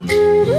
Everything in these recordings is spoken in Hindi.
Mm-hmm.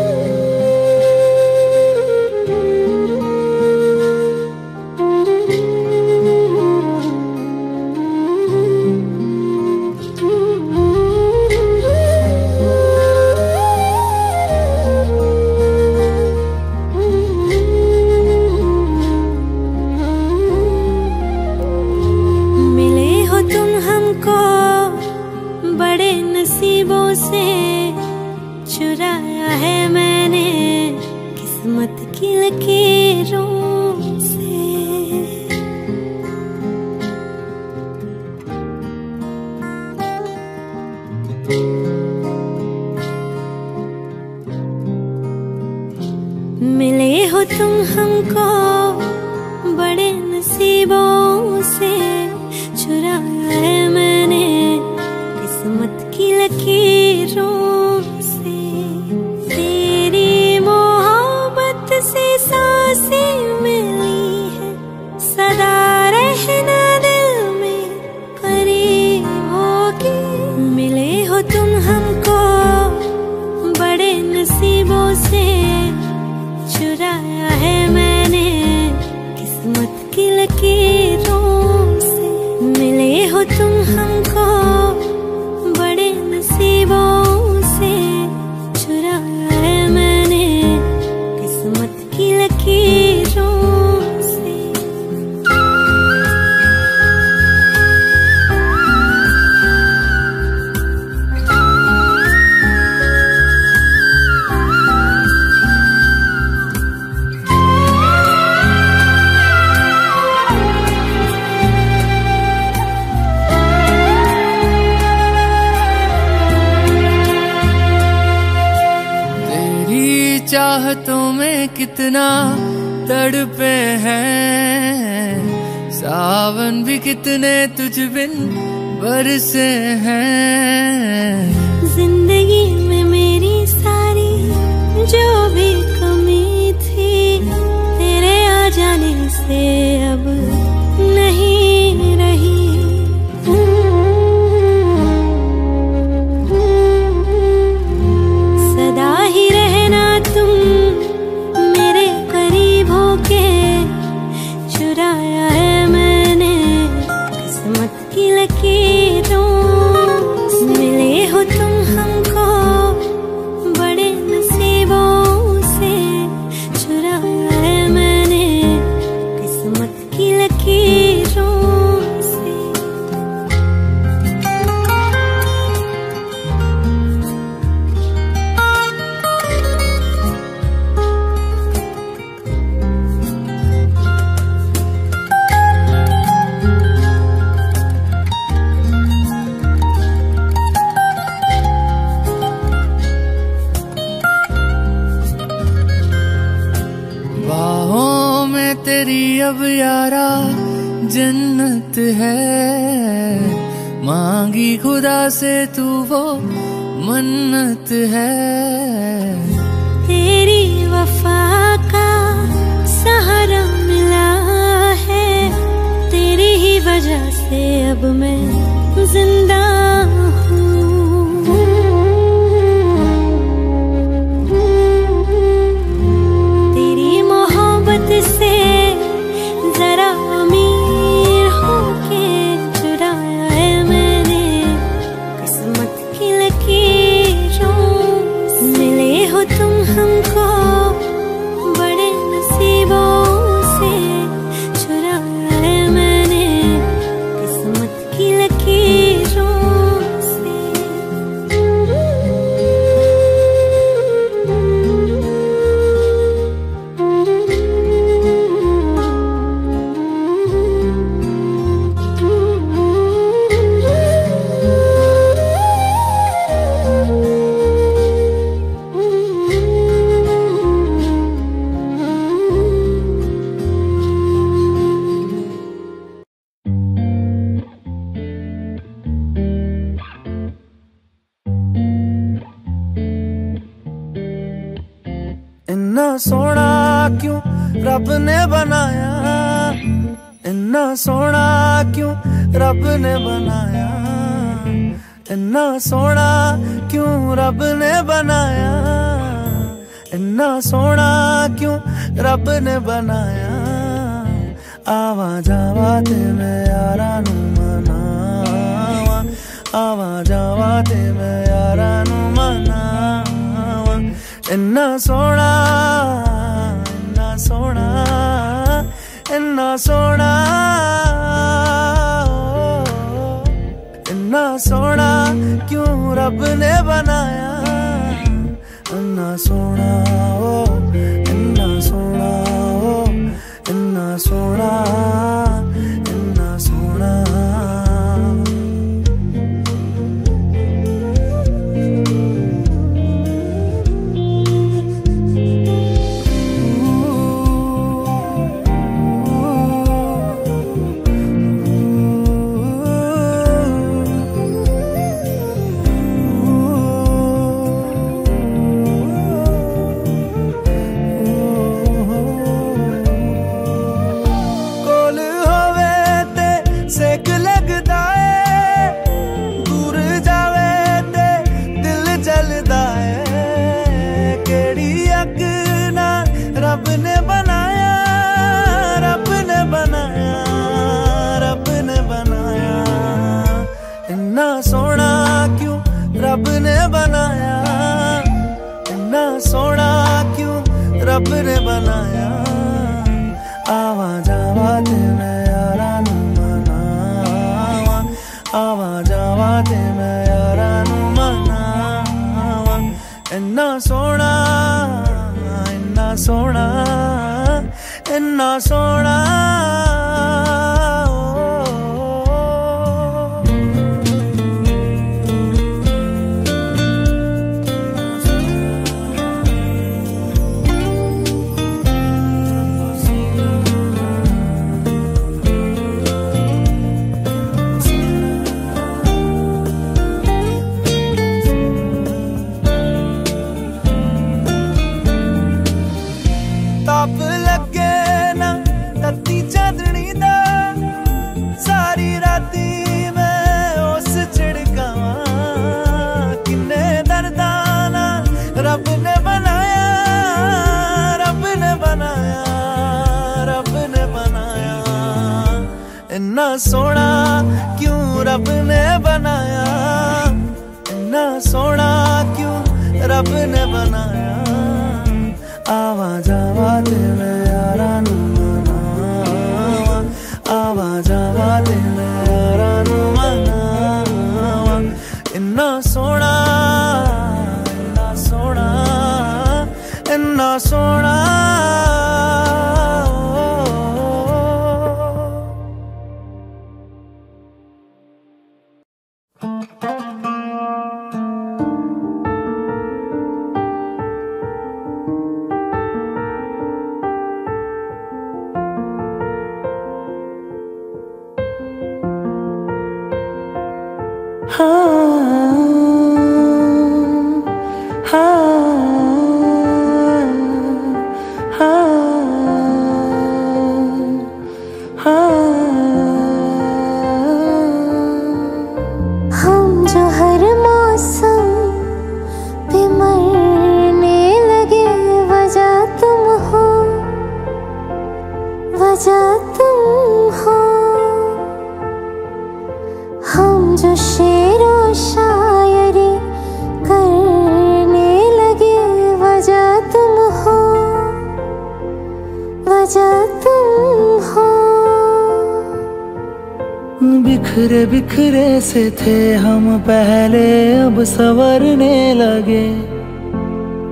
जैसे थे हम पहले, अब सवरने लगे।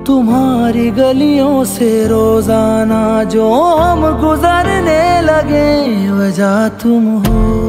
तुम्हारी गलियों से रोज़ाना जो हम गुजरने लगे, वजह तुम हो।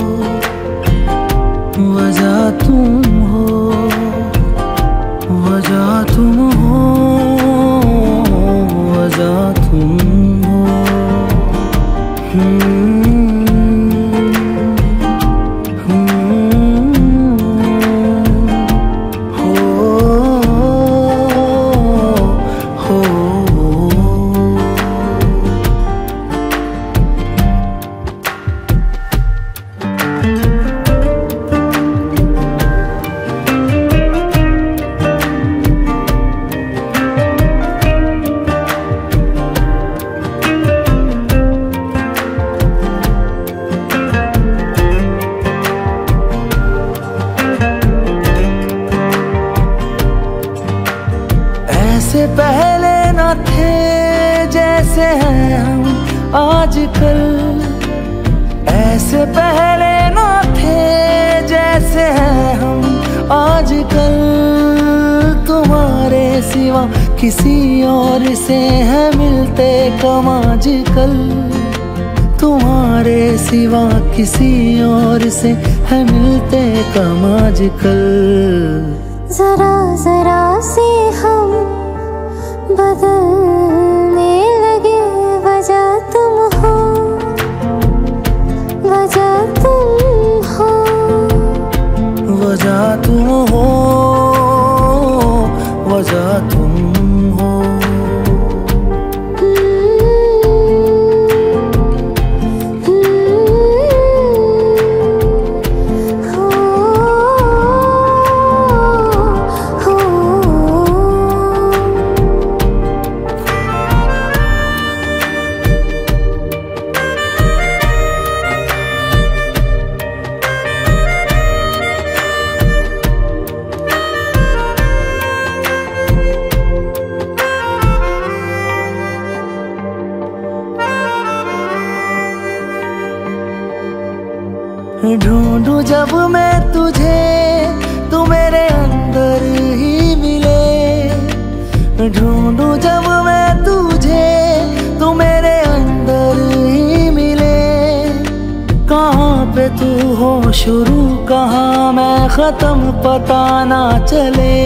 पता ना चले।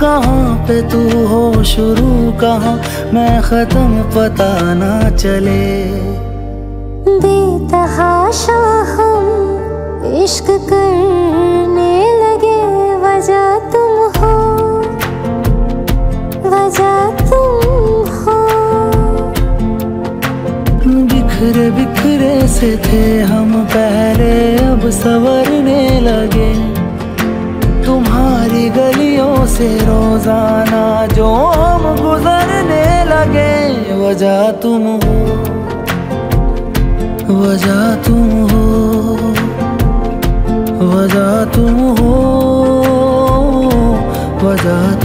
कहाँ पे तू हो शुरू कहाँ मैं खत्म पता ना चले। बेतहाशा हम इश्क करने लगे वजह तुम हो। वजह तुम हो। बिखरे बिखरे से थे हम पहले अब सवरने लगे। तुम्हारी गलियों से रोज़ाना जो हम गुजरने लगे, वजह तुम हो। वजह तुम हो। वजह तुम हो। वजह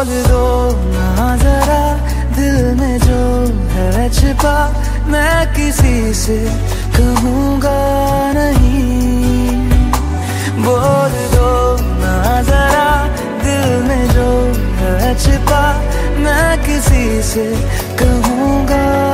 बोल दो ना जरा, दिल में जो है छिपा, मैं किसी से कहूँगा नहीं। बोल दो ना जरा, दिल में जो है छिपा, मैं किसी से कहूँगा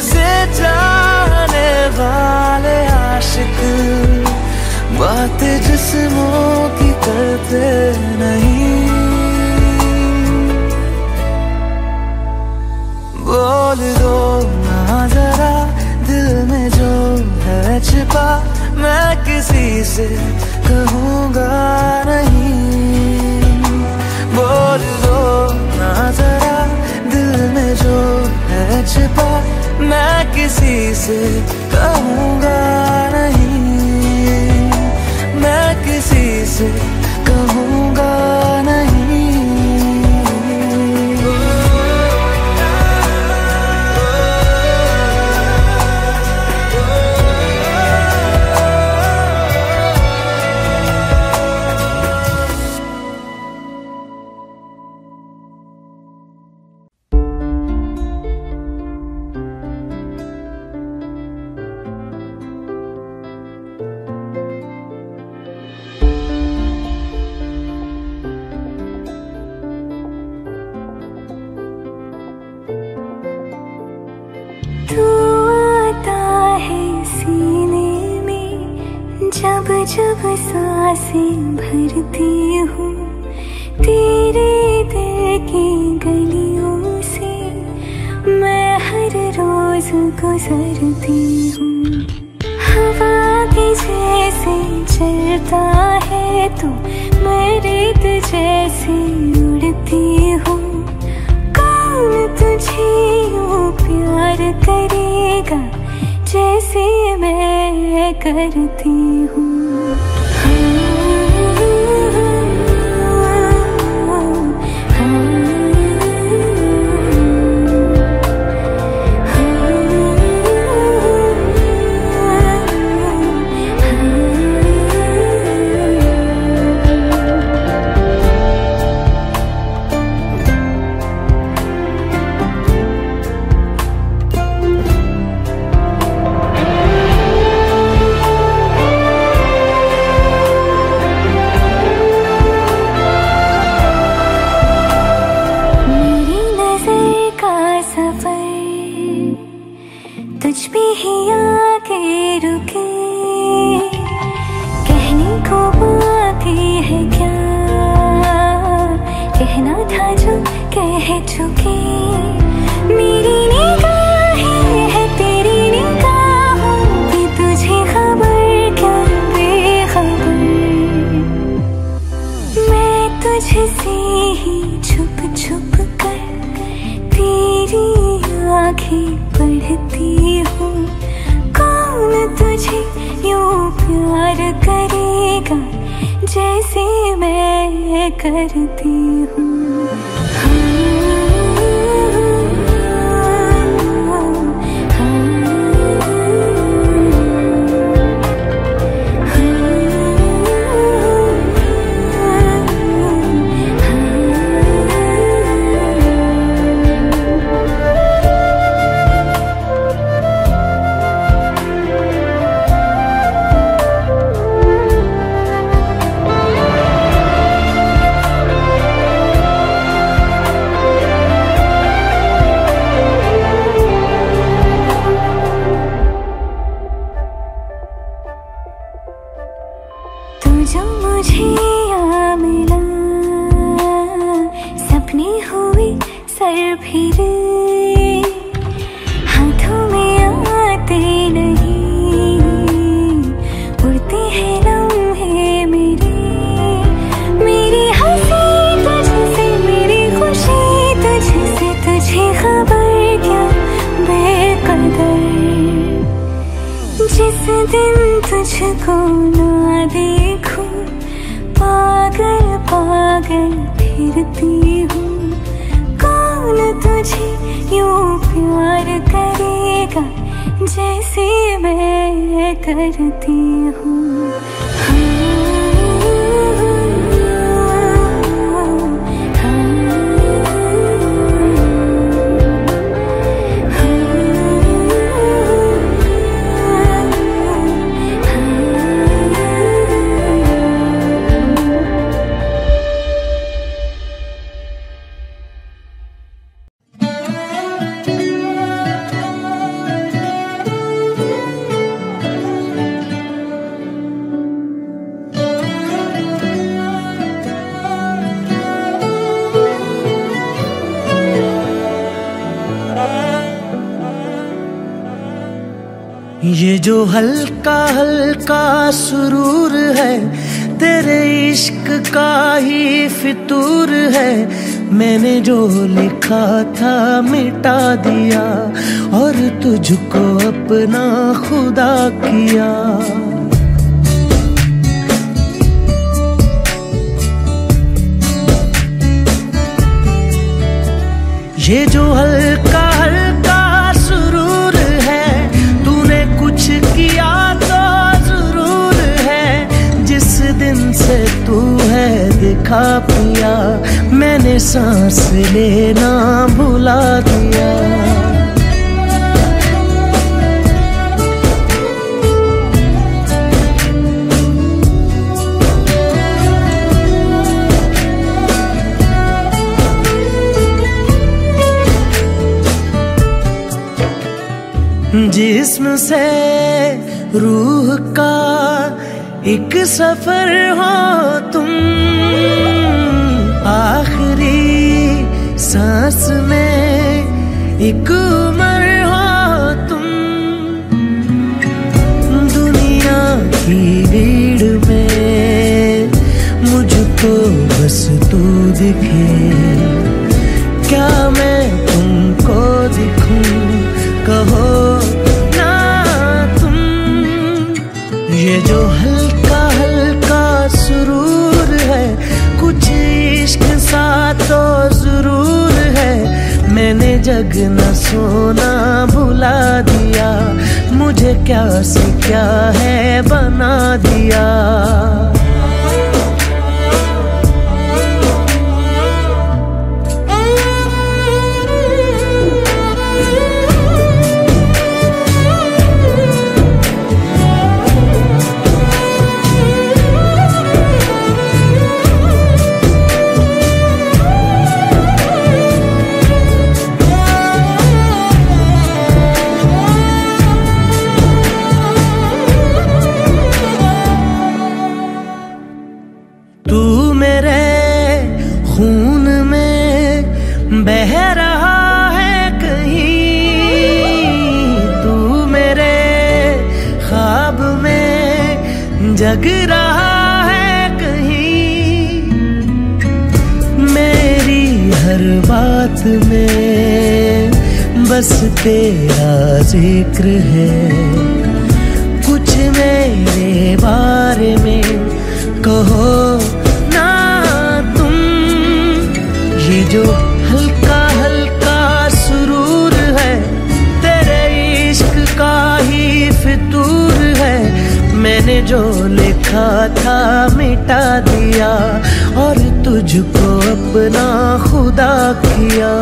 से जाने वाले आशिक। बात जिसमों की करते नहीं। बोल दो ना जरा, दिल में जो है छिपा, मैं किसी से कहूँगा नहीं। बोल दो ना जरा, दिल में जो है छिपा मैं किसी से कहूँगा नहीं। मैं किसी से कहूँ करती ही पढ़ती हूँ। कौन तुझे यू प्यार करेगा? जैसे मैं करती हूँ। हल्का हल्का सुरूर है, तेरे इश्क का ही फितूर है। मैंने जो लिखा था मिटा दिया, और तुझको अपना खुदा किया। ये जो हल्का दिखा पिया, मैंने सांस लेना भुला दिया। जिस्म से रूह का एक सफ़र हो तुम। आखिरी सांस में एक न सोना भुला दिया। मुझे क्या से क्या है बना दिया? बस तेरा ज़िक्र है। कुछ मेरे बारे में कहो ना तुम। ये जो हल्का हल्का सुरूर है, तेरे इश्क का ही फितूर है। मैंने जो लिखा था मिटा दिया, और तुझको अपना खुदा किया।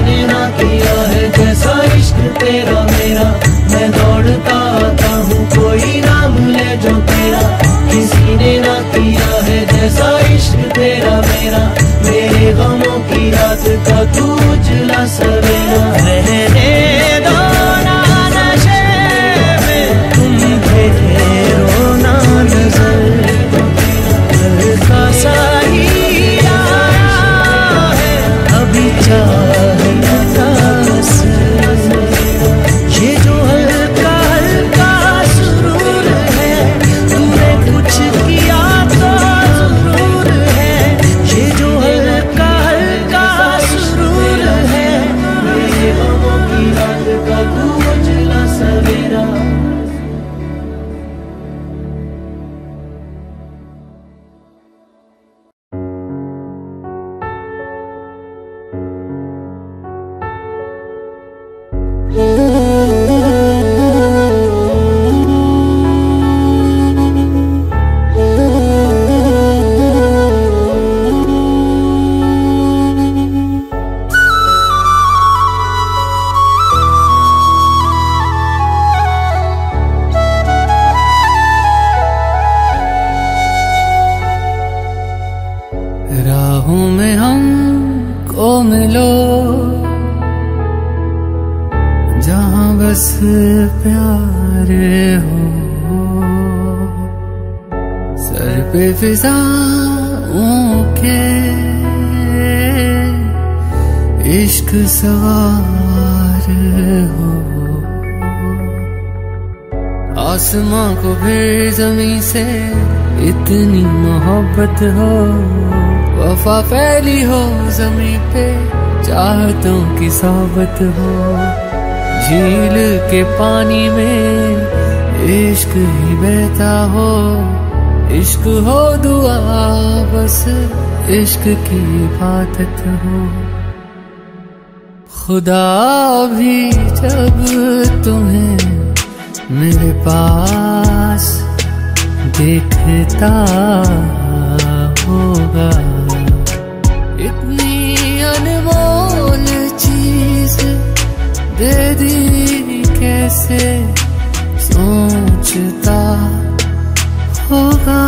किसी ने ना किया है जैसा इश्क तेरा मेरा। मैं दौड़ता आता हूँ, कोई नाम ले जो तेरा। किसी ने ना किया है जैसा इश्क तेरा मेरा। मेरे गमों की रात का तू उजला सवेरा। रहने जमी से इतनी मोहब्बत हो, वफा फैली हो जमी पे, चाहतों की सोबत हो। झील के पानी में इश्क ही बहता हो, इश्क हो दुआ, बस इश्क की इबादत हो। खुदा भी जब तुम्हें मेरे पास देखता होगा। इतनी अनमोल चीज़ दे दी कैसे सोचता होगा।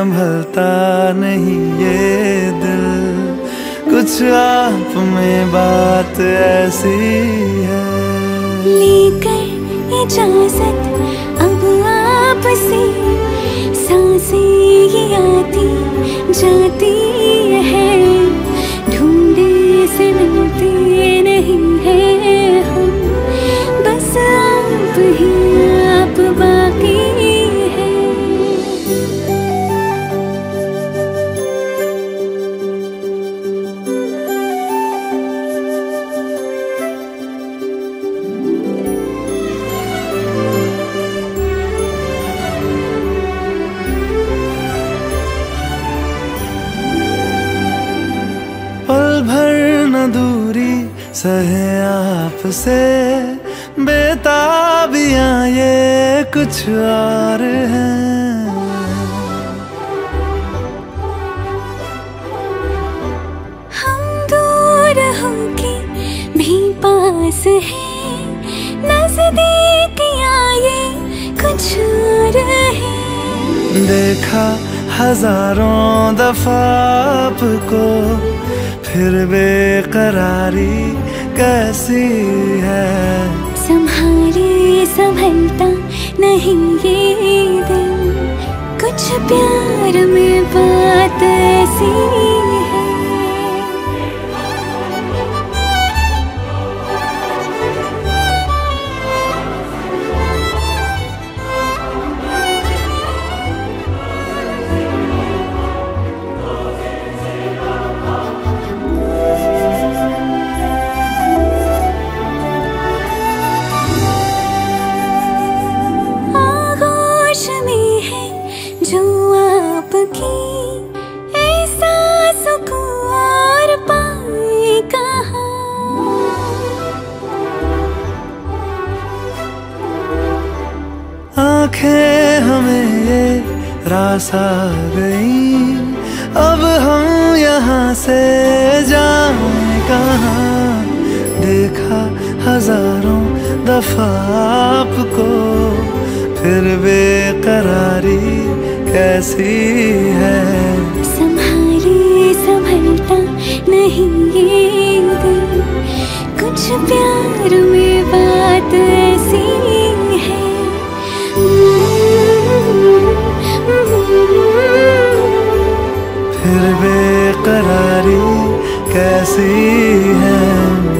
संभलता सहे आपसे बेताबियाँ ये कुछ और हैं। हम दूर होके भी पास हैं। नज़दीक आए कुछ और है। देखा हज़ारों दफ़ा आपको फिर बेकरारी कैसी है? संभाली संभलता नहीं ये दिल कुछ प्यार में बात ऐसी रास आ गई। अब हम यहाँ से जाए कहाँ? देखा हज़ारों दफ़ा आपको। फिर बेकरारी कैसी है? नहीं कुछ प्यार में बात ऐसी फिर बेकरारी कैसी है?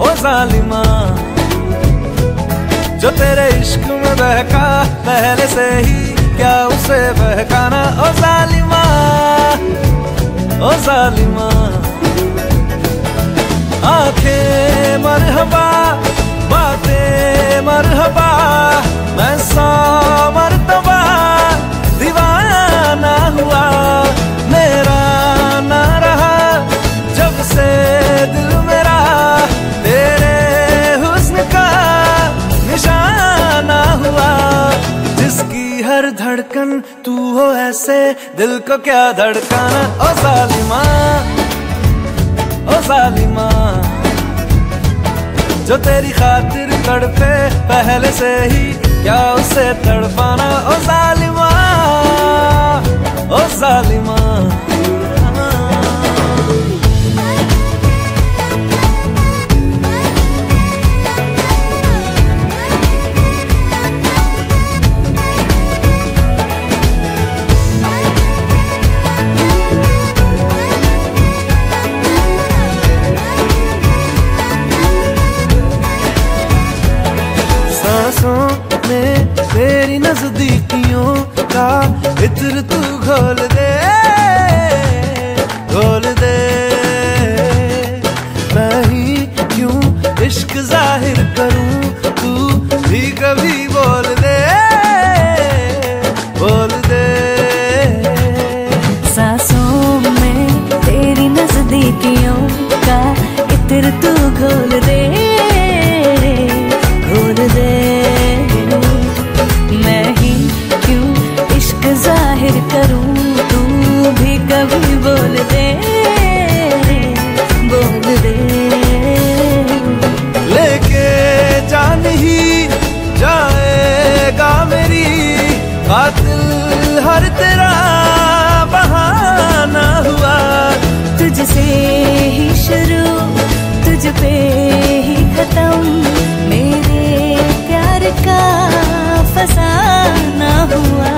ओ जालिमा, जो तेरे इश्क में बहका, पहले से ही क्या उसे बहकाना? ओ जालिमा ओ जालिमा, आँखें मरहबा, बातें मरहबा, मैं सौ मरतबा, दीवाना हुआ, मेरा ना रहा, जब से दिल हर धड़कन तू हो ऐसे, दिल को क्या धड़काना? ओ सालिमा ओ सालिमा, जो तेरी खातिर तड़पे, पहले से ही क्या उसे तड़पाना? ओ सालिमा ओ सालिमा। तेरी नजदीकियों का इत्र तू घोल तुझसे ही शुरू तुझ पे ही खत्म। मेरे प्यार का फसाना हुआ।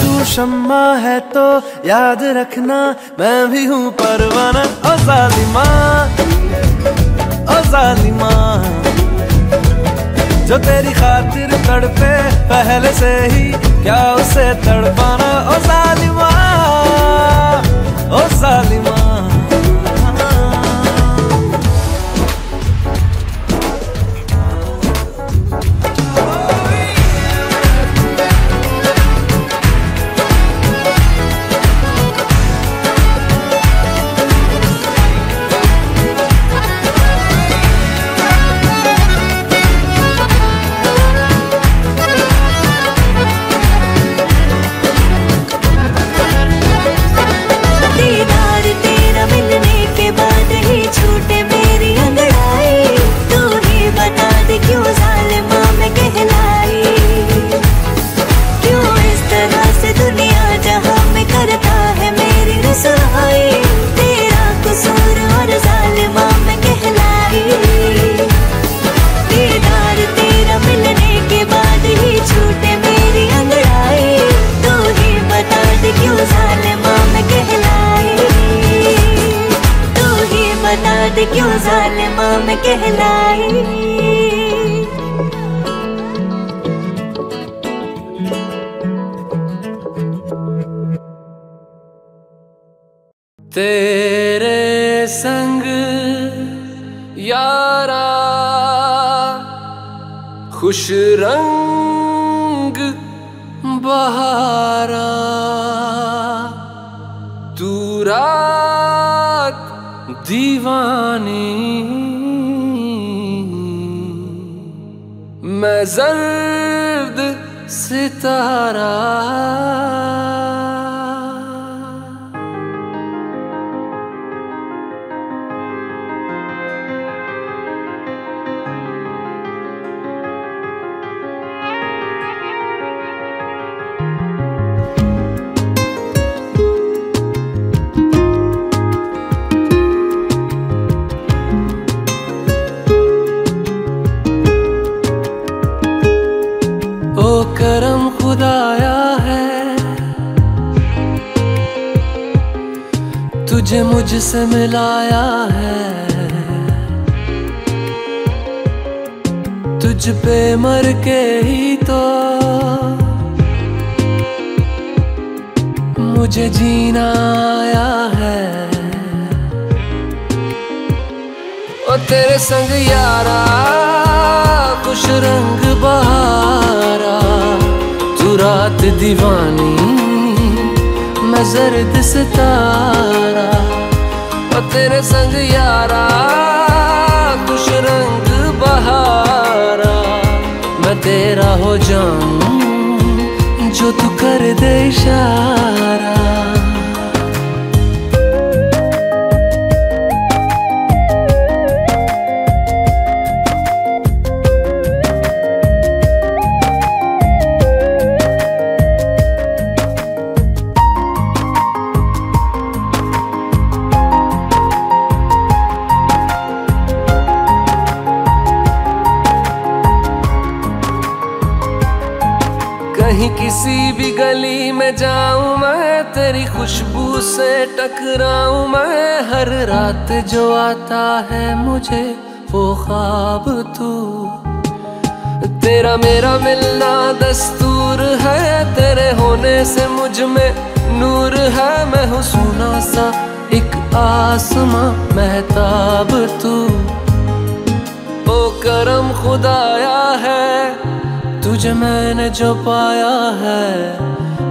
तू शम्मा है तो याद रखना, मैं भी हूँ परवाना। ओ जालिमा ओ जालिमा, जो तेरी खातिर तड़पे, पहले से ही क्या उसे तड़पाना? ओ जालिमा ओ जालिमा। जालिमा मुझसे मिलाया है। तुझ पे मर के ही तो मुझे जीना आया है। ओ तेरे संग यारा कुछ रंग बहारा, तू रात दीवानी, मैं जर्द सितारा। तेरे संग यारा कुछ रंग बहारा। मैं तेरा हो जाऊँ, जो तू कर दे इशारा। रात जो आता है मुझे, वो ख्वाब तू। तेरा मेरा मिलना दस्तूर है, तेरे होने से मुझमें नूर है। मैं हूँ सुना सा एक आसमां, महताब तू। ओ करम खुदाया है, तुझे मैंने जो पाया है,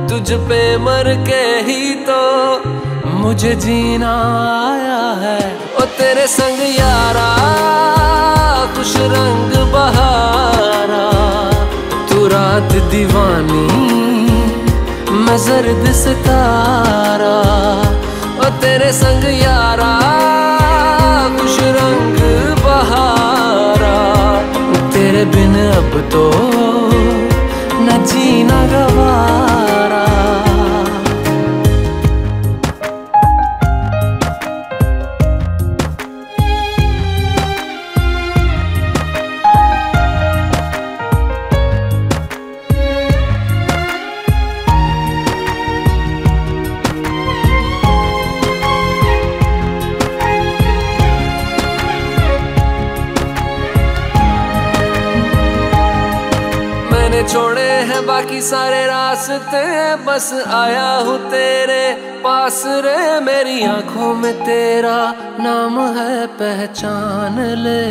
तुझ पे मर के ही तो मुझे जीना आया है। ओ तेरे संग यारा, खुश रंग बहारा। तू रात दीवानी, मैं जर्द सितारा। ओ तेरे संग यारा, खुश रंग बहारा। तेरे बिन अब तो न जीना गवारा। सारे रास्ते बस आया हूँ तेरे पास रे। मेरी आँखों में तेरा नाम है, पहचान ले।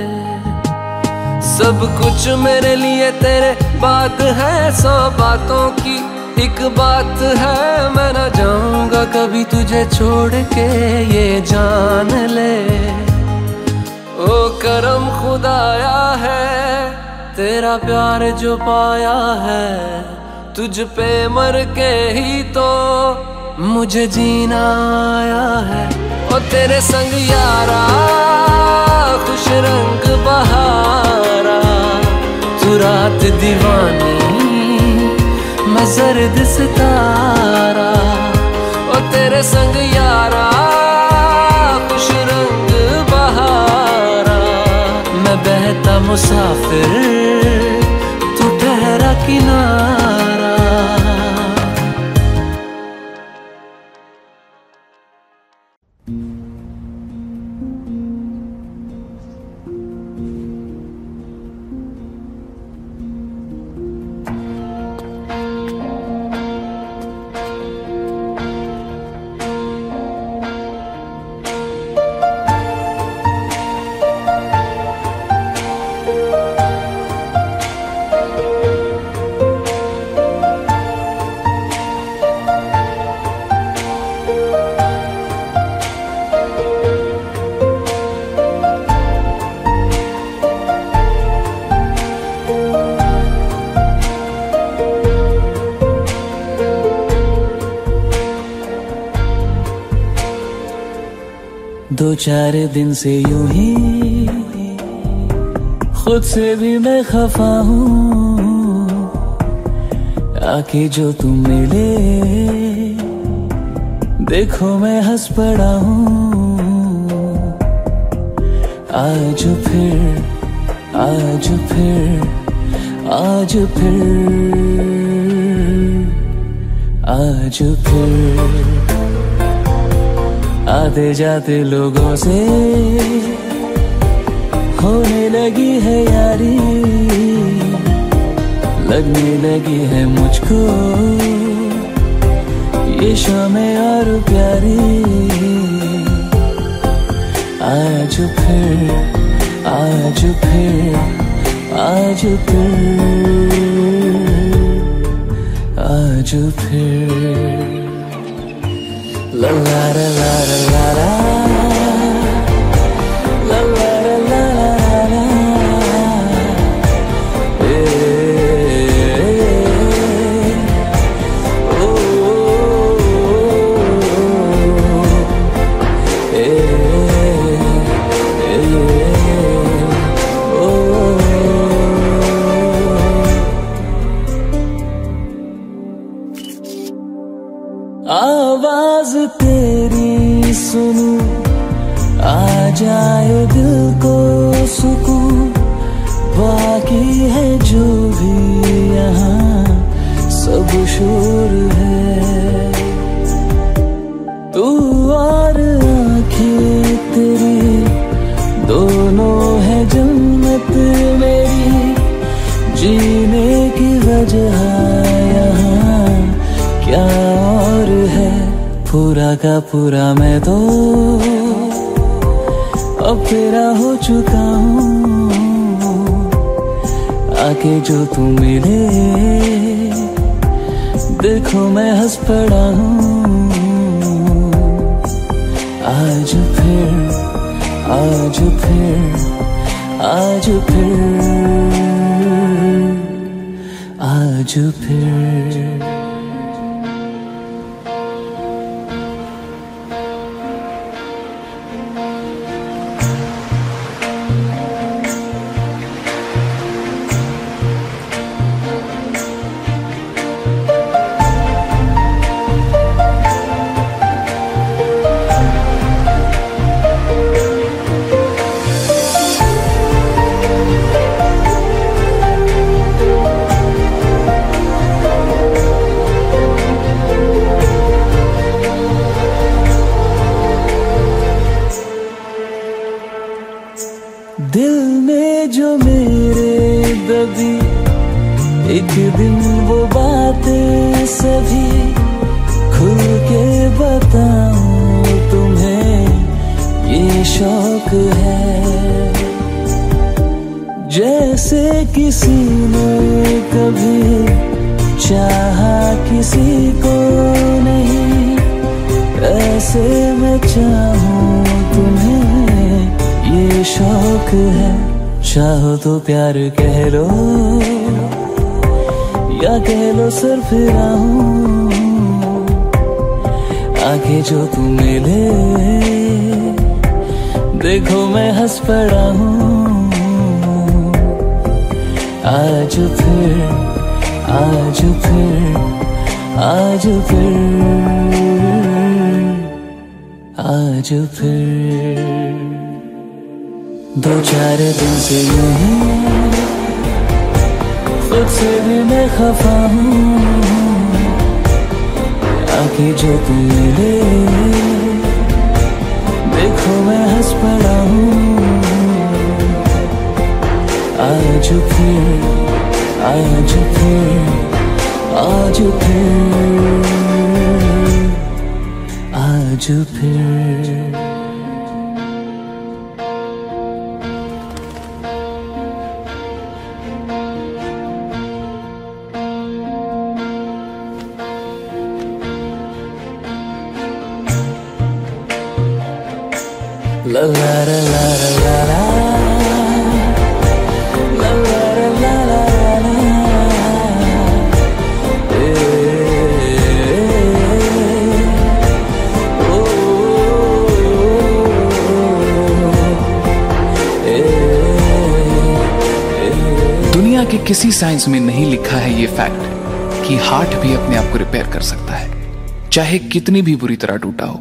सब कुछ मेरे लिए तेरे बात है, सौ बातों की एक बात है। मैं ना जाऊँगा कभी तुझे छोड़ के, ये जान ले। ओ करम खुदाया है, तेरा प्यार जो पाया है। तुझ पे मर के ही तो मुझे जीना आया है। ओ तेरे संग यारा, खुश रंग बहारा। तू रात दीवानी, मैं जर्द सितारा। ओ तेरे संग यारा, खुश रंग बहारा। मैं बहता मुसाफिर, तू ठहरा किनारा। चार दिन से यूँ ही खुद से भी मैं खफा हूँ। आके जो तुम मिले, देखो मैं हंस पड़ा हूँ। आज फिर आज फिर आज फिर आज फिर। आते जाते लोगों से होने लगी है यारी। लगने लगी है मुझको ये शामें और प्यारी। आज फिर आज फिर आज फिर आज फिर। La la la la la la मैं खफा हूँ। जो तुम मिले देखो मैं हंस पड़ा हूँ। आज फिर आज फिर आज फिर आज फिर। किसी साइंस में नहीं लिखा है ये फैक्ट कि हार्ट भी अपने आप को रिपेयर कर सकता है, चाहे कितनी भी बुरी तरह टूटा हो।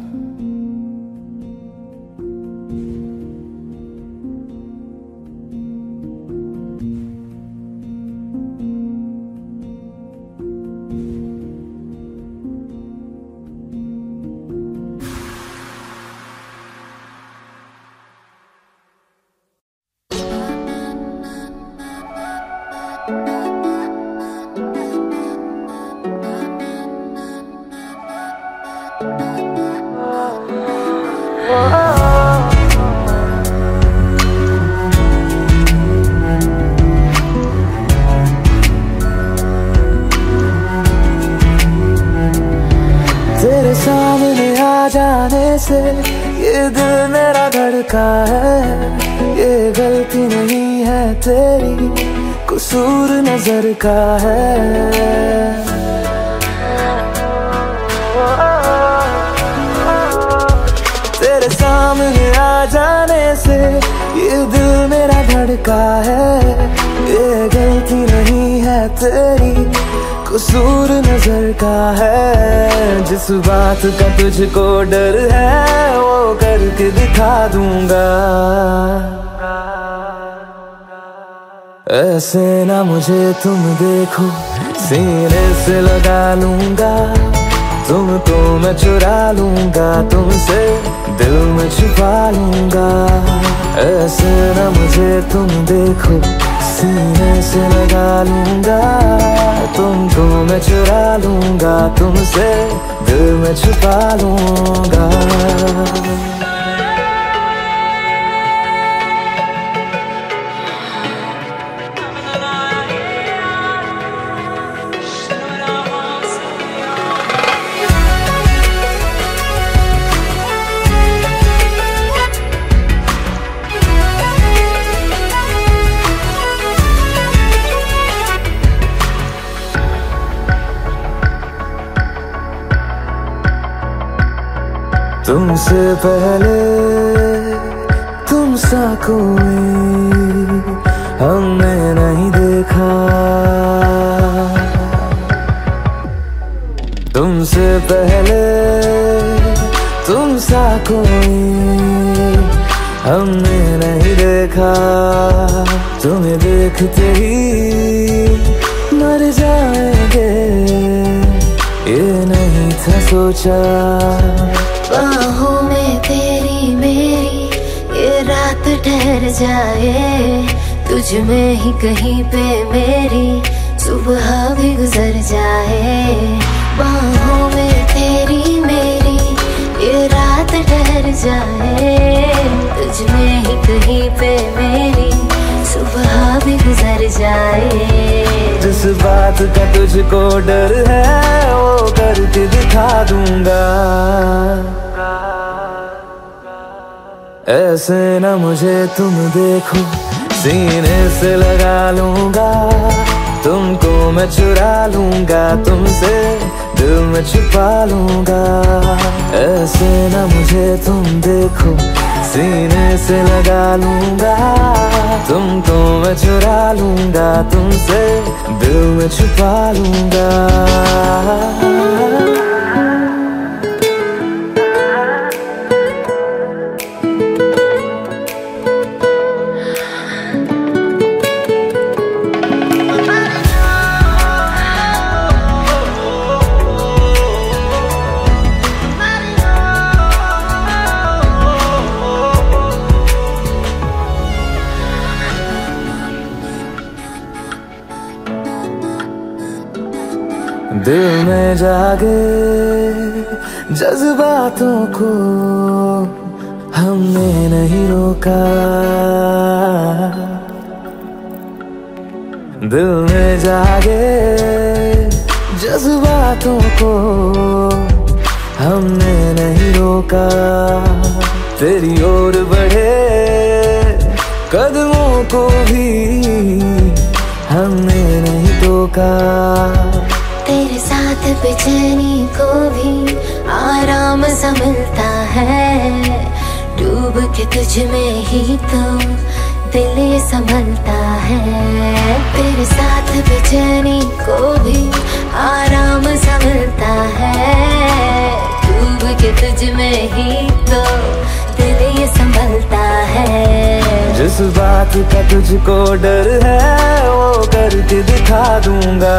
जिस बात का तुझको डर है, वो करके दिखा दूँगा। ऐसे ना मुझे तुम देखो, सीने से लगा लूँगा। तुम तो मैं चुरा लूँगा, तुमसे दिल में छुपा लूँगा। ऐसे ना मुझे तुम देखो, सीने से लगा लूँगा। तुमको मैं चुरा लूँगा, तुमसे दिल में छुपा लूँगा। तुमसे पहले तुम सा कोई हमने नहीं देखा। तुमसे पहले तुम सा कोई हमने नहीं देखा। तुम्हें देखते ही मर जाएँगे। ये नहीं था सोचा। ठहर जाए, तुझ में ही कहीं पे मेरी सुबह भी गुजर जाए। बाहों में तेरी मेरी ये रात ठहर जाए, तुझ में ही कहीं पे मेरी सुबह भी गुजर जाए। जिस बात का तुझको डर है, वो करके दिखा दूँगा। ऐसे न मुझे तुम देखो, सीने से लगा लूँगा। तुमको मैं चुरा लूँगा, तुमसे दिल में छुपा लूँगा। ऐसे न मुझे तुम देखो, सीने से लगा लूँगा। तुमको मैं चुरा लूँगा, तुमसे दिल में छुपा लूँगा। दिल में जागे जज्बातों को हमने नहीं रोका। दिल में जागे जज्बातों को हमने नहीं रोका। तेरी ओर बढ़े कदमों को भी हमने नहीं साथ बेचैनी को भी आराम सा मिलता है। डूब के तुझ में ही तो दिल संभलता है। तेरे साथ बेचैनी को भी आराम सा मिलता है। डूब के तुझ में ही तो दिल संभलता है। जिस बात का तुझको डर है, वो करके दिखा दूँगा।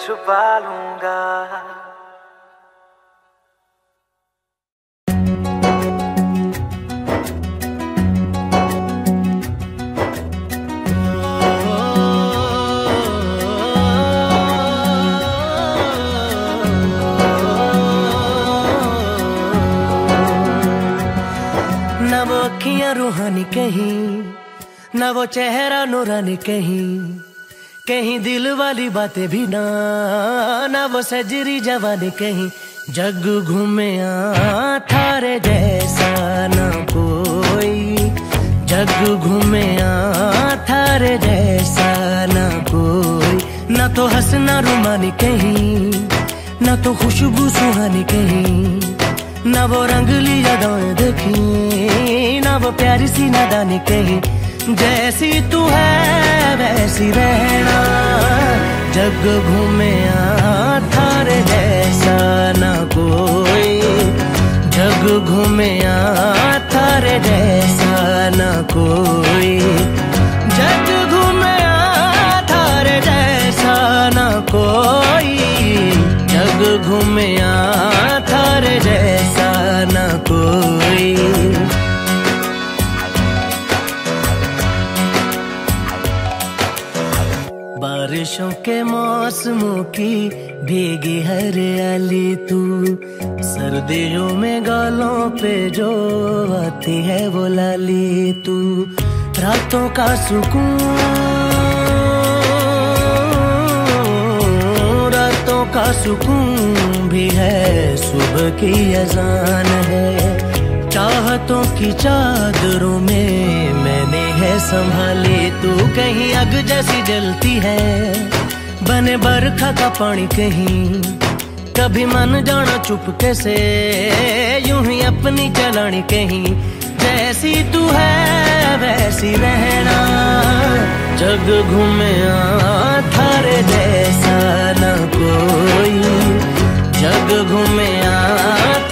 छुपा लूँगा। न वो अखियाँ रूहानी कहीं न वो चेहरा नूरानी कहीं। कहीं दिल वाली बातें भी ना ना वो सजरी जवानी कहीं जग घूमे थारे जैसा न कोई। जग घूमे थारे जैसा न कोई। ना तो हंसना रुमानी कहीं, ना तो खुशबू सुहानी कहीं। न वो रंगली यादाएँ देखी, न वो प्यारी सी नादानी कहीं। जैसी तू है, वैसी रहना। जग घूमे थारे जैसा न कोई। जग घूमे थारे जैसा न कोई। जग घूमे थारे जैसा न कोई। जग घूमे थारे जैसा न कोई। बारिशों के मौसमों की भीगी हरियाली तू। सर्दियों में गालों पे जो आती है वो लाली तू। रातों का सुकून, रातों का सुकून भी है, सुबह की अजान है। चाहतों की चादरों में मैंने है संभाली, तू कहीं अग जैसी जलती है। बने बरखा का पानी कहीं, कभी मन जाना चुपके से यूँ ही अपनी चलानी कहीं, जैसी तू है, वैसी रहना। जग घूमे थारे जैसा न कोई। जग घूमे आ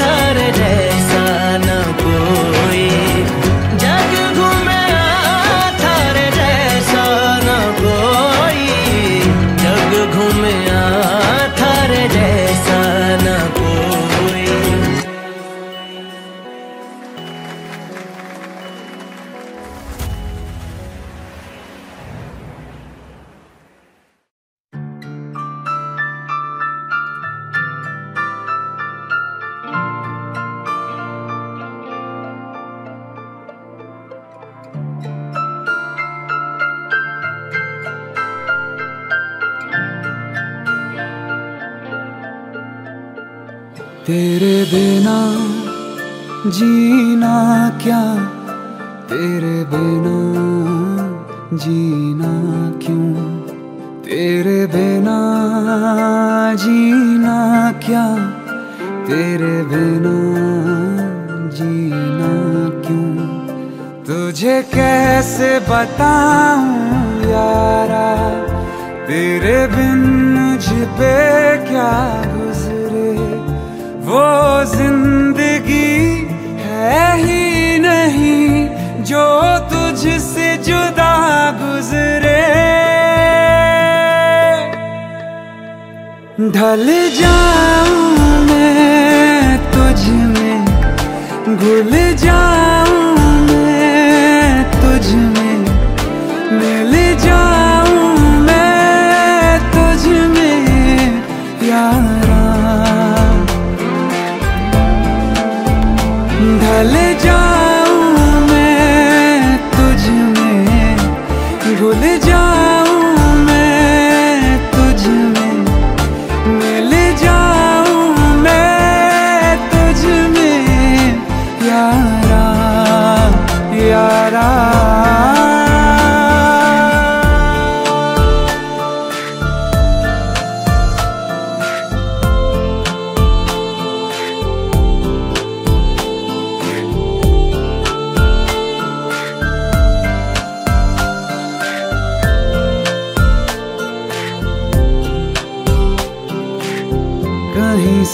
थर जैसा न बिना जीना क्या? तेरे बिना जीना क्यों? तेरे बिना जीना क्या? तेरे बिना जीना क्यों? तुझे कैसे बताऊँ यारा? तेरे बिन मुझ पे क्या गुजरे वो ज़िंदगी है ही नहीं जो तुझसे जुदा गुजरे। ढल जाऊँ मैं तुझ में, घुल जाऊँ मैं तुझ में।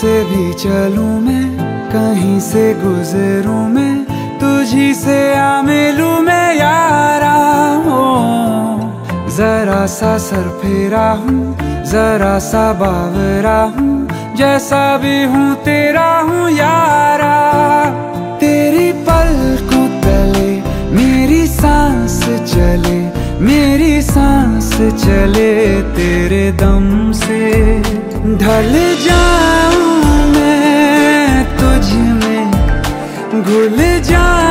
से भी चलूँ मैं, कहीं से गुजरूं मैं, तुझी से आ मिलूं मैं, यारा हो। जरा सा सर फेरा हूँ, जरा सा बावरा हूँ, जैसा भी हूँ तेरा हूँ, यारा। तेरी पलकों तले, मेरी सांस चले, मेरी सांस चले तेरे दम से। ढल जाऊँ घुल जाऊँ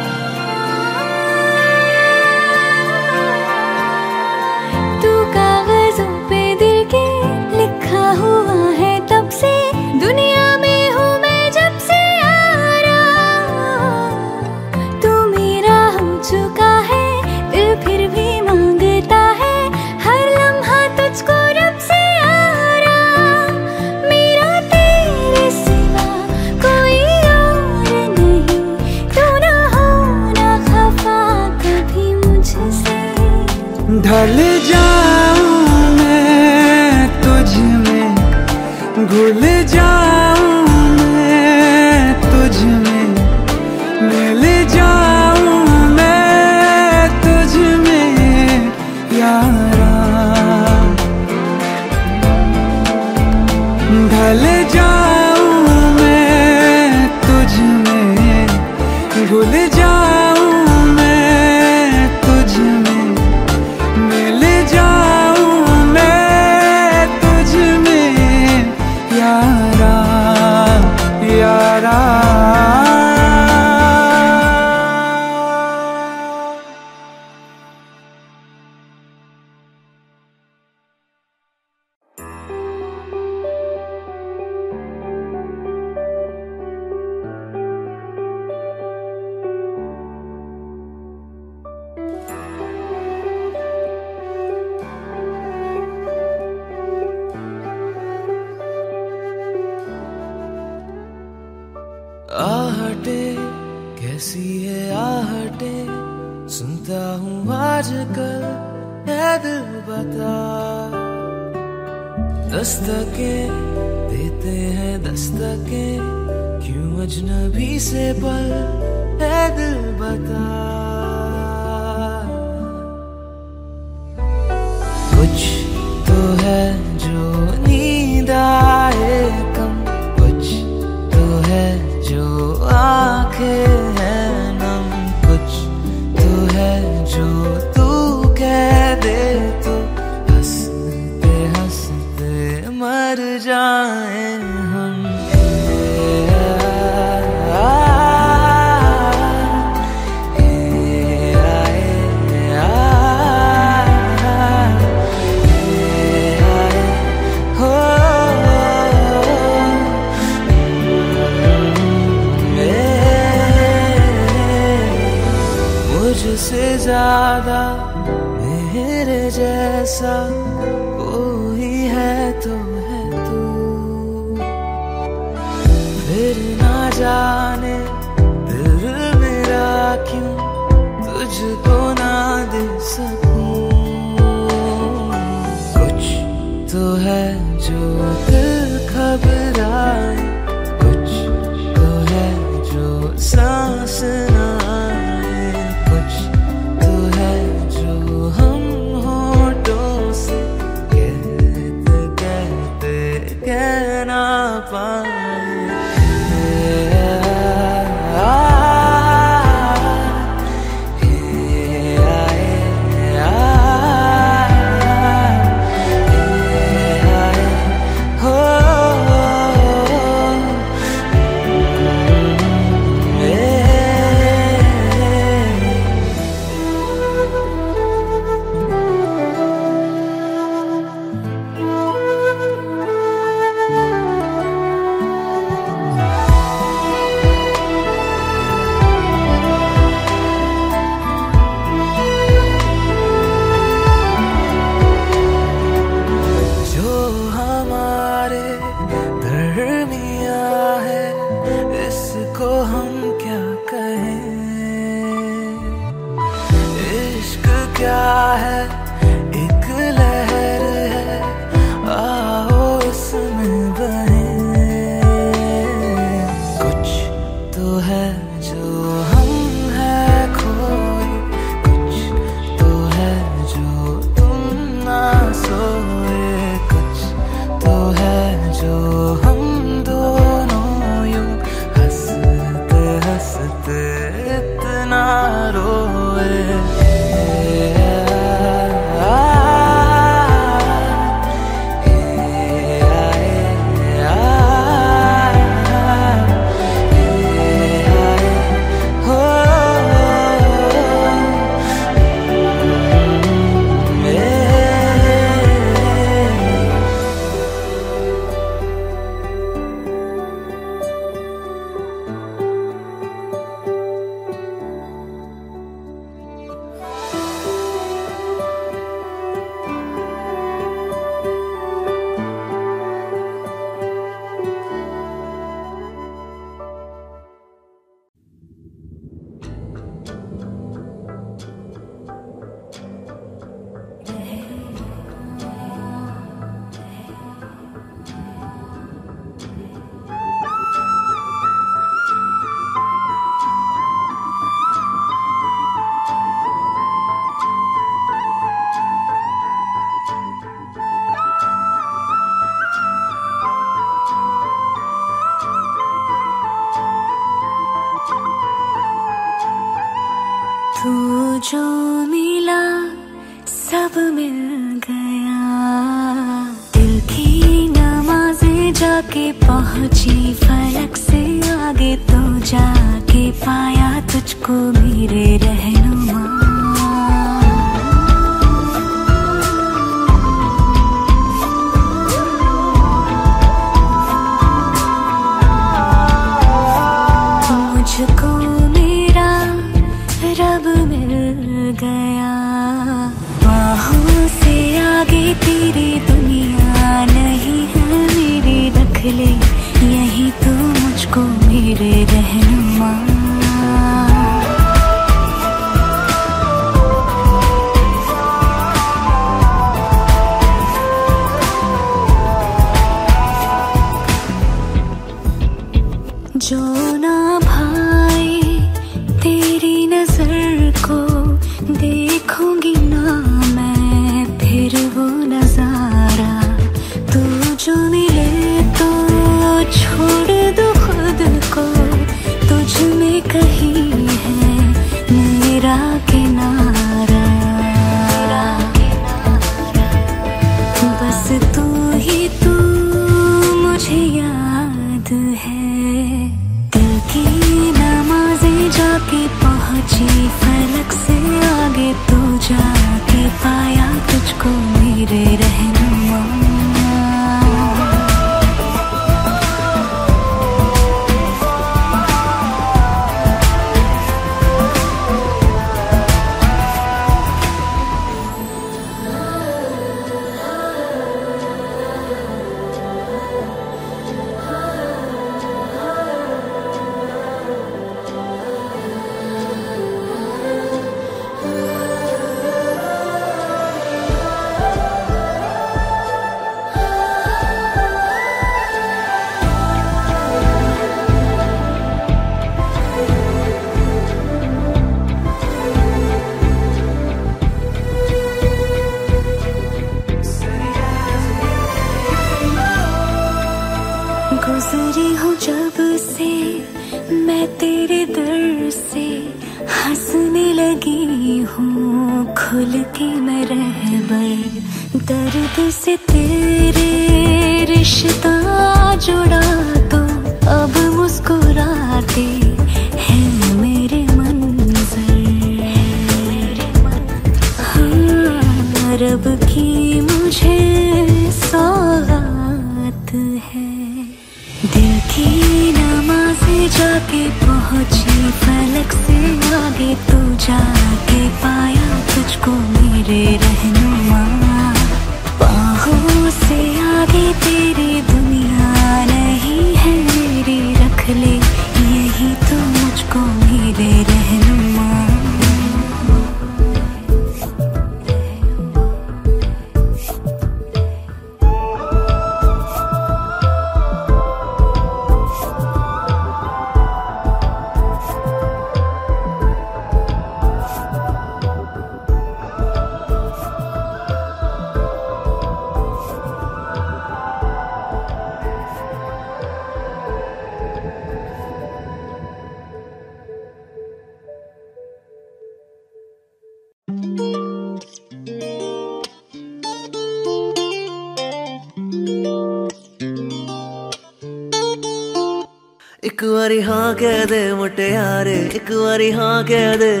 ਵਾਰੀ ਹਾਂ ਕਹਿ ਦੇ ਮੁਟਿਆਰੇ, ਇੱਕ ਵਾਰੀ ਹਾਂ ਕਹਿ ਦੇ।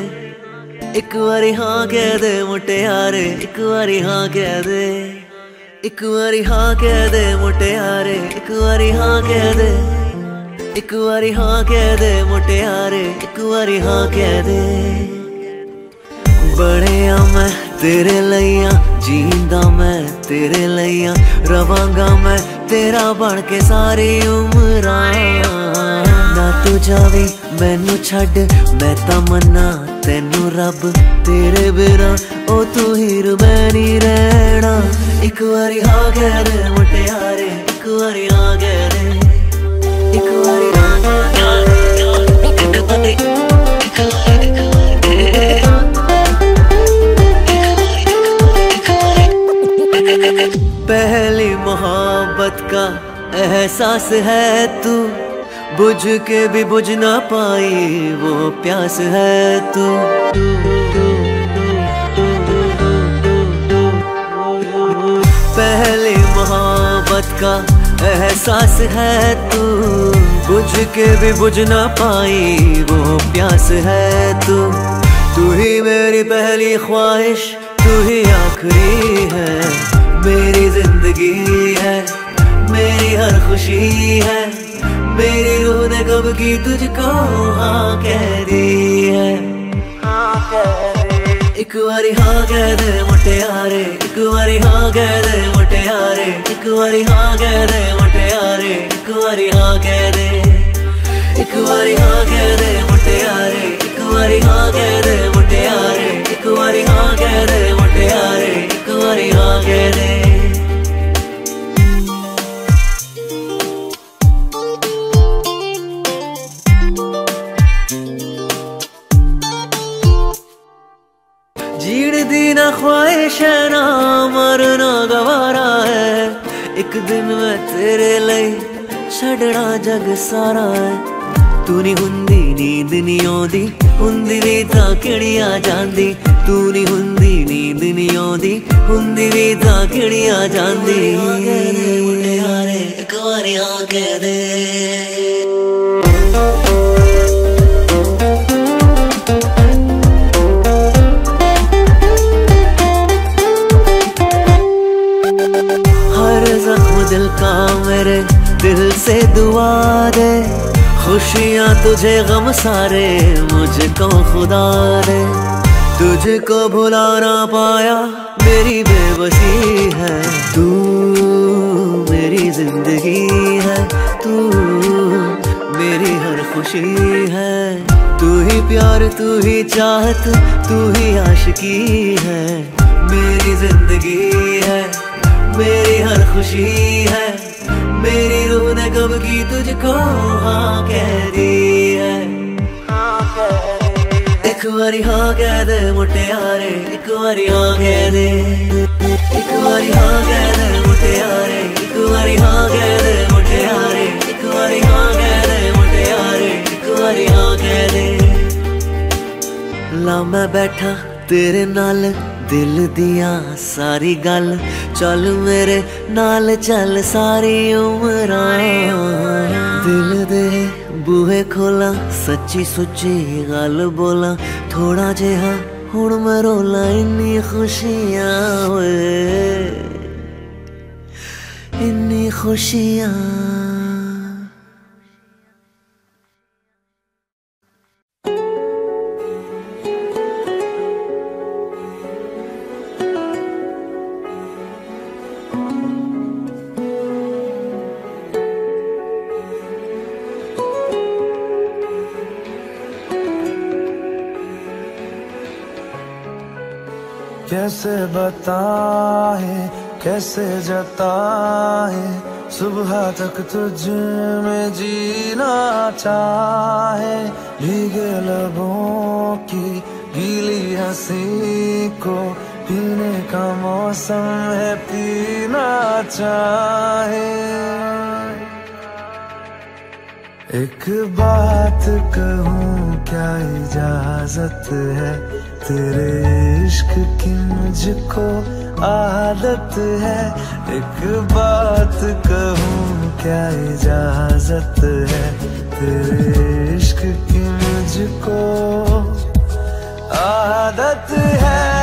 ਇੱਕ ਵਾਰੀ ਹਾਂ ਕਹਿ ਦੇ ਮੁਟਿਆਰੇ, ਇੱਕ ਵਾਰੀ ਹਾਂ ਕਹਿ ਦੇ। ਇੱਕ ਵਾਰੀ ਹਾਂ ਕਹਿ ਦੇ ਮੁਟਿਆਰੇ, ਇੱਕ ਵਾਰੀ ਹਾਂ ਕਹਿ ਦੇ। ਇੱਕ ਵਾਰੀ ਹਾਂ ਕਹਿ ਦੇ ਮੁਟਿਆਰੇ, ਇੱਕ ਵਾਰੀ ਹਾਂ ਕਹਿ ਦੇ। ਬਣਿਆ ਮੈਂ ਤੇਰੇ ਲਈਆਂ ਜੀਂਦਾ ਮੈਂ ਤੇਰੇ ਲਈਆਂ ਰਵਾਂਗਾ ਮੈਂ ਤੇਰਾ ਬਣ ਕੇ ਸਾਰੀ ਉਮਰਾਂ। ਨਾ ਤੂੰ ਜਾਵੇਂ ਮੈਨੂੰ ਛੱਡ ਮੈਂ ਤਾਂ ਮੰਨਾ ਤੈਨੂੰ ਰੱਬ ਤੇਰੇ ਬਿਨਾ ਉਹ ਤੂੰ ਹੀ ਮੈਂ ਨਹੀਂ ਰਹਿਣਾ ਇੱਕ ਵਾਰੀ ਹਾਂ ਕਹਿ ਦੇ ਮੁਟਿਆਰੇ ਇੱਕ ਵਾਰੀ ਹਾਂ ਕਹਿ ਦੇ ਇੱਕ ਵਾਰੀ ਹਾਂ ਕਹਿ ਦੇ ਇੱਕ ਵਾਰੀ ਇੱਕ ਵਾਰੀ पहली मोहब्बत का एहसास है तू बुझ के भी बुझ ना पाई वो प्यास है तू। पहले मोहब्बत का एहसास है तू, बुझ के भी बुझ ना पाई वो प्यास है तू। तू ही मेरी पहली ख्वाहिश, तू ही आखिरी है। मेरी ज़िंदगी है, मेरी हर खुशी है। मेरी रूह ने कब की तुझको हाँ कह दी है। एक बारी हाँ कह दे मोटे हारे एक बारी हाँ कह दे मोटे हारे एक बारी हाँ कह दे मोटे हारे एक बारी हाँ कह दे। एक बारी हाँ कह दे मोटे हारे एक बारी हाँ कह दे मोटे हारे एक बारी हाँ कह दे मोटे हारे एक बारी हाँ कह दे। ਦਿਨ ਮੈਂ ਤੇਰੇ ਲਈ ਛੱਡਣਾ ਜਗ ਸਾਰਾ ਤੂੰ ਨਹੀਂ ਹੁੰਦੀ ਨੀਂਦ ਨਹੀਂ ਆਉਂਦੀ, ਹੁੰਦੀ ਵੀ ਤਾਂ ਕਿਹੜੀ ਆ ਜਾਂਦੀ। ਤੂੰ ਨਹੀਂ ਹੁੰਦੀ ਨੀਂਦ ਨਹੀਂ ਆਉਂਦੀ, ਹੁੰਦੀ ਵੀ ਤਾਂ ਕਿਹੜੀ ਆ ਜਾਂਦੀ। ਮੁੰਡੇ ਹਾਰੇ ਇੱਕ ਵਾਰ ਆ ਕੇ ਦੇ। का मेरे दिल से दुआ दे। खुशियाँ तुझे गम सारे, मुझको खुदा दे। तुझको भुला ना पाया, मेरी बेबसी है। तू मेरी ज़िंदगी है, तू मेरी हर खुशी है। तू ही प्यार, तू ही चाहत, तू ही आशिकी है। मेरी ज़िंदगी है। मेरी हर खुशी है। मेरी रूह ने कब की तुझको हाँ कह दी है। हाँ एक बारी हाँ कह दे मुटे आरे एक बारी हाँ कह दे। एक बारी हाँ कह दे मुटे आरे एक बारी हाँ कह दे मुटे आरे एक बारी हाँ कह दे मुटे आरे एक बारी हाँ कह दे। ला मैं बैठा तेरे नाल ਦਿਲ ਦੀਆਂ ਸਾਰੀ ਗੱਲ ਚੱਲ ਮੇਰੇ ਨਾਲ ਚੱਲ ਸਾਰੀ ਉਮਰਾਂ ਦਿਲ ਦੇ ਬੂਹੇ ਖੋਲਾਂ, ਸੱਚੀ ਸੁੱਚੀ ਗੱਲ ਬੋਲਾਂ ਥੋੜਾ ਜਿਹਾ ਹੁਣ ਮੈਂ ਰੋਲਾਂ, ਇੰਨੀ ਖੁਸ਼ੀਆਂ ਓਏ, ਇੰਨੀ ਖੁਸ਼ੀਆਂ। कैसे बताए, कैसे जताए, सुबह तक तुझ में जीना चाहे, भीगे लबों की गीली हँसी को पीने का मौसम है पीना चाहे। एक बात कहूँ, क्या इजाज़त है? तेरे इश्क की मुझको आदत है। एक बात कहूँ, क्या इजाज़त है? तेरे इश्क की मुझको आदत है।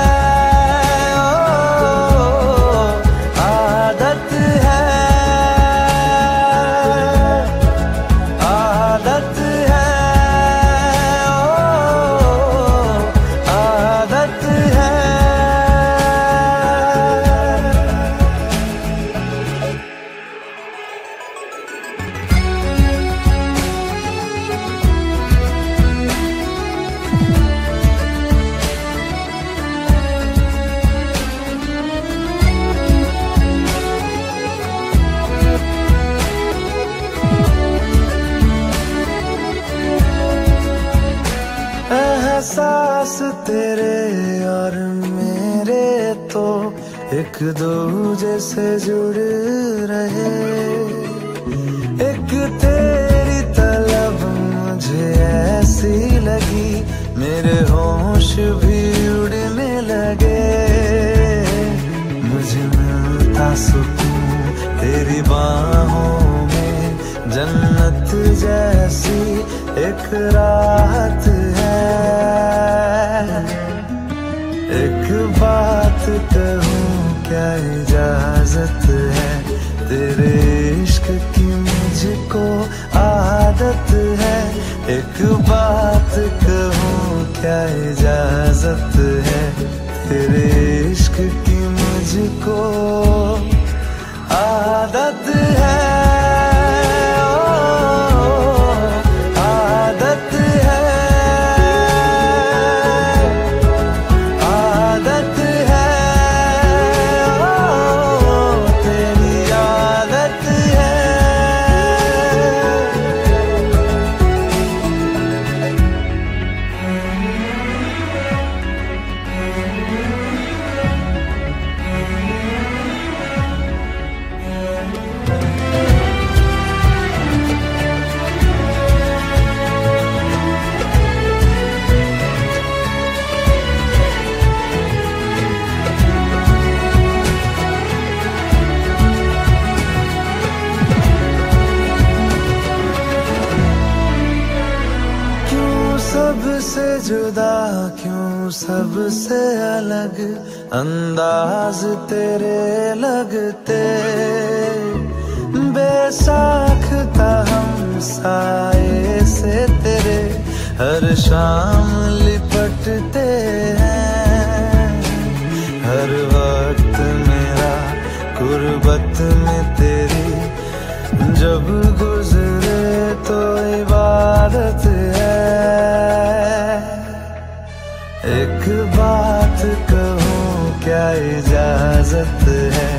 है,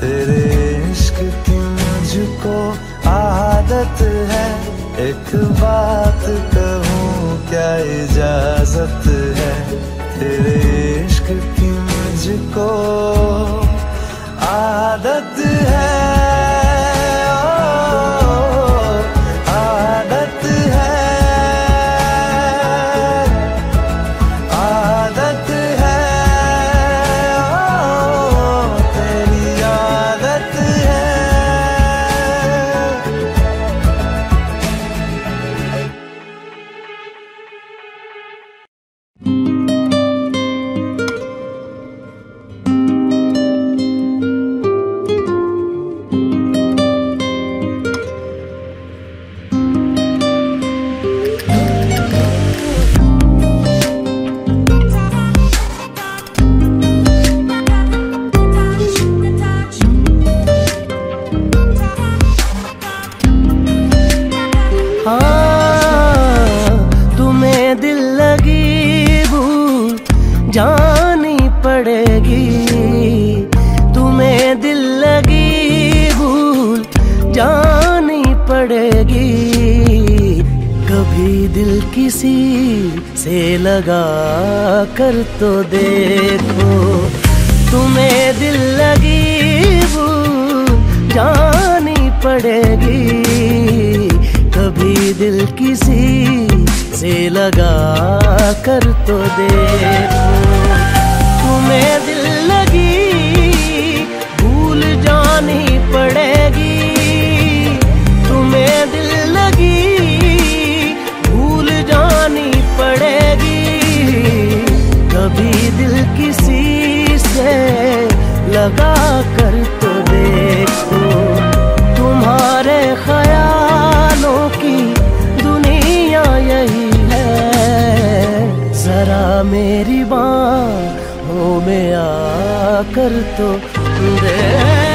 तेरे इश्क की मुझको आदत है। एक बात कहूँ, क्या इजाज़त है? तेरे इश्क की मुझको आदत है। लगा कर तो देखो, तुम्हें दिल लगी भूल जानी पड़ेगी। कभी दिल किसी से लगा कर तो देखो, तुम्हें दिल लगी भूल जानी पड़ेगी से लगा कर तो देखो। तुम्हारे ख्यालों की दुनिया यही है। जरा मेरी बाहों में आकर तो देख।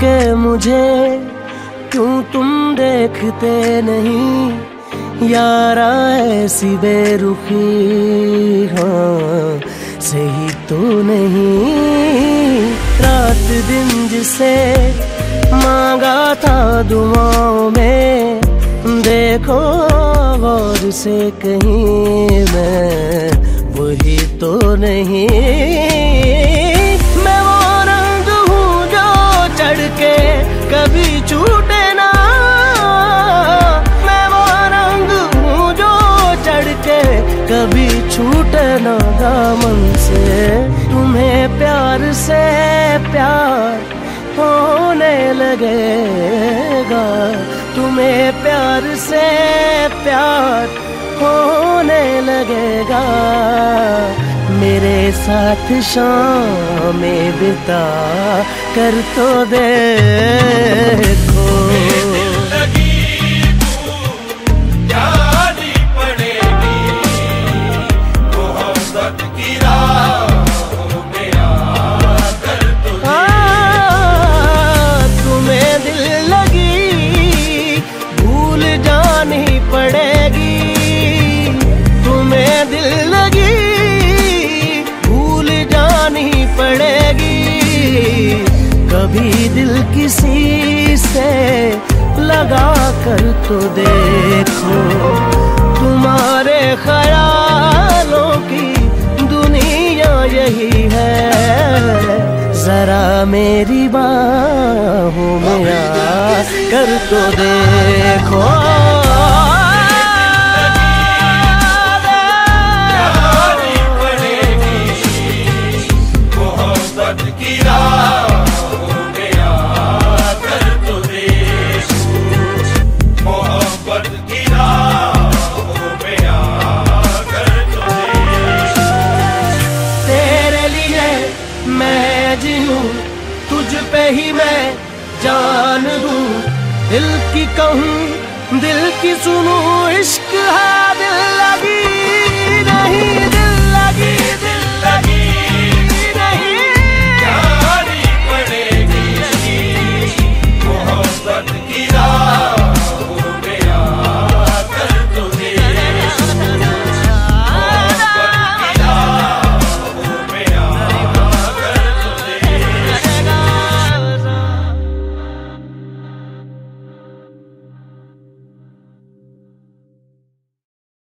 के मुझे क्यों तुम देखते नहीं? यारा ऐसी बेरुखी हाँ सही तो नहीं। रात दिन जिसे मांगा था दुआओं में, देखो गौर से कहीं मैं वही तो नहीं। चढ़ के कभी छूटे ना। मैं वो रंग हूँ जो चढ़ के कभी छूटे ना दामन से। तुम्हें प्यार से प्यार होने लगेगा। तुम्हें प्यार से प्यार होने लगेगा। मेरे साथ शाम में बिता कर तो देखो। कभी दिल किसी से लगा कर तो देखो। तुम्हारे ख्यालों की दुनिया यही है। जरा मेरी बाहों में आ कर तो देखो।